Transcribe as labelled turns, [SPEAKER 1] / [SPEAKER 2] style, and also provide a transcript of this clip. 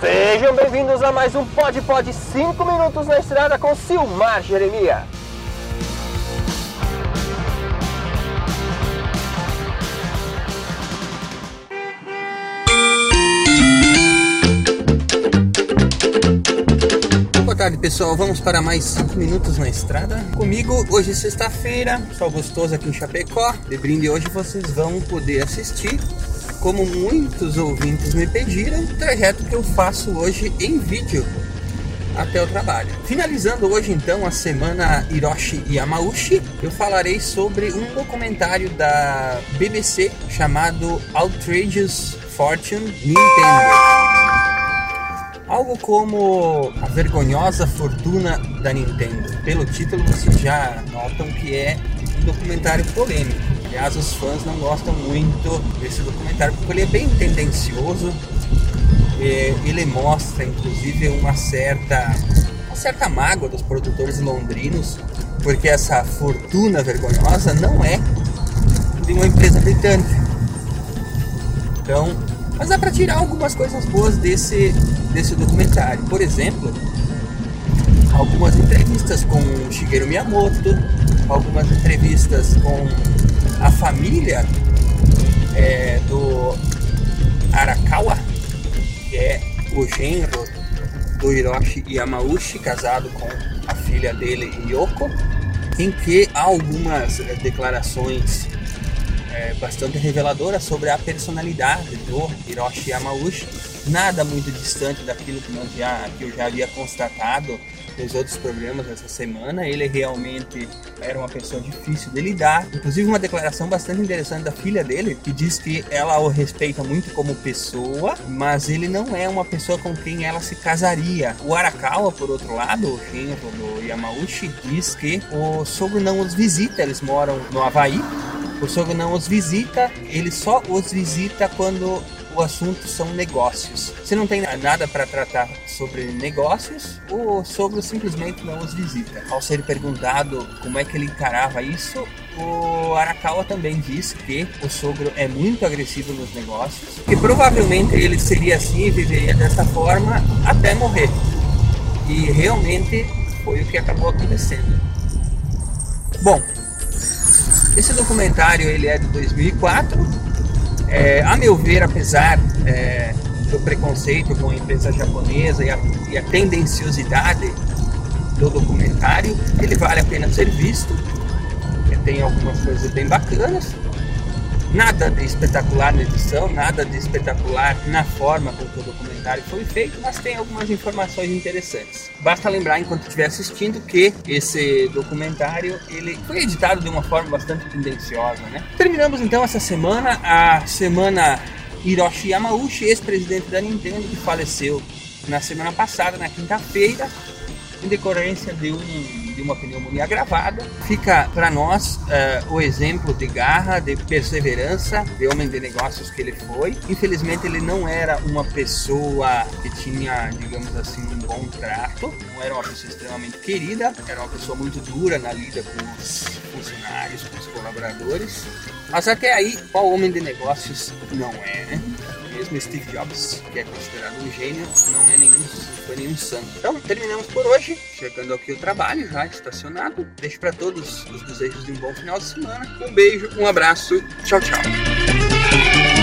[SPEAKER 1] Sejam bem-vindos a mais um Pod Pod 5 minutos na estrada com Silmar Jeremias.
[SPEAKER 2] Boa tarde pessoal, vamos para mais 5 minutos na estrada. Comigo, hoje é sexta-feira, sol gostoso aqui em Chapecó. De brinde hoje vocês vão poder assistir, como muitos ouvintes me pediram, o trajeto que eu faço hoje em vídeo até o trabalho. Finalizando hoje então a semana Hiroshi Yamauchi, eu falarei sobre um documentário da BBC chamado Outrageous Fortune Nintendo. Algo como a vergonhosa fortuna da Nintendo. Pelo título vocês já notam que é um documentário polêmico. Aliás, os fãs não gostam muito desse documentário porque ele é bem tendencioso. Ele mostra, inclusive, uma certa, uma certa mágoa dos produtores londrinos, porque essa fortuna vergonhosa não é de uma empresa britânica. Então, mas dá para tirar algumas coisas boas desse, desse documentário. Por exemplo, algumas entrevistas com Shigeru Miyamoto, algumas entrevistas com a família é, do Arakawa, que é o genro do Hiroshi Yamauchi, casado com a filha dele, Yoko, em que há algumas é, declarações é, bastante reveladora sobre a personalidade do Hiroshi Yamauchi, nada muito distante daquilo que, nós já, que eu já havia constatado nos outros programas essa semana. Ele realmente era uma pessoa difícil de lidar. Inclusive uma declaração bastante interessante da filha dele, que diz que ela o respeita muito como pessoa, mas ele não é uma pessoa com quem ela se casaria. O Arakawa, por outro lado, o genro do Yamauchi, diz que o sogro não os visita, eles moram no Havaí, o sogro não os visita, ele só os visita quando o assunto são negócios. Se não tem nada para tratar sobre negócios, o sogro simplesmente não os visita. Ao ser perguntado como é que ele encarava isso, o Arakawa também disse que o sogro é muito agressivo nos negócios, que provavelmente ele seria assim e viveria dessa forma até morrer. E realmente foi o que acabou acontecendo. Bom, esse documentário ele é de 2004 é, a meu ver, apesar é, do preconceito com a empresa japonesa e a, e a, tendenciosidade do documentário, ele vale a pena ser visto. Tem algumas coisas bem bacanas. Nada de espetacular na edição, nada de espetacular na forma como o documentário foi feito, mas tem algumas informações interessantes. Basta lembrar, enquanto estiver assistindo, que esse documentário ele foi editado de uma forma bastante tendenciosa. Né? Terminamos então essa semana, a semana Hiroshi Yamauchi, ex-presidente da Nintendo, que faleceu na semana passada, na quinta-feira, em decorrência de, um, de uma pneumonia agravada. Fica para nós uh, o exemplo de garra, de perseverança, de homem de negócios que ele foi. Infelizmente, ele não era uma pessoa que tinha, digamos assim, um bom trato, não era uma pessoa extremamente querida, era uma pessoa muito dura na lida com os funcionários, com os colaboradores. Mas até aí, qual homem de negócios não é, né? Mesmo Steve Jobs, que é considerado um gênio, não é nenhum, foi nenhum santo. Então, terminamos por hoje. Chegando aqui o trabalho, já estacionado. Deixo para todos os desejos de um bom final de semana. Um beijo, um abraço. Tchau, tchau.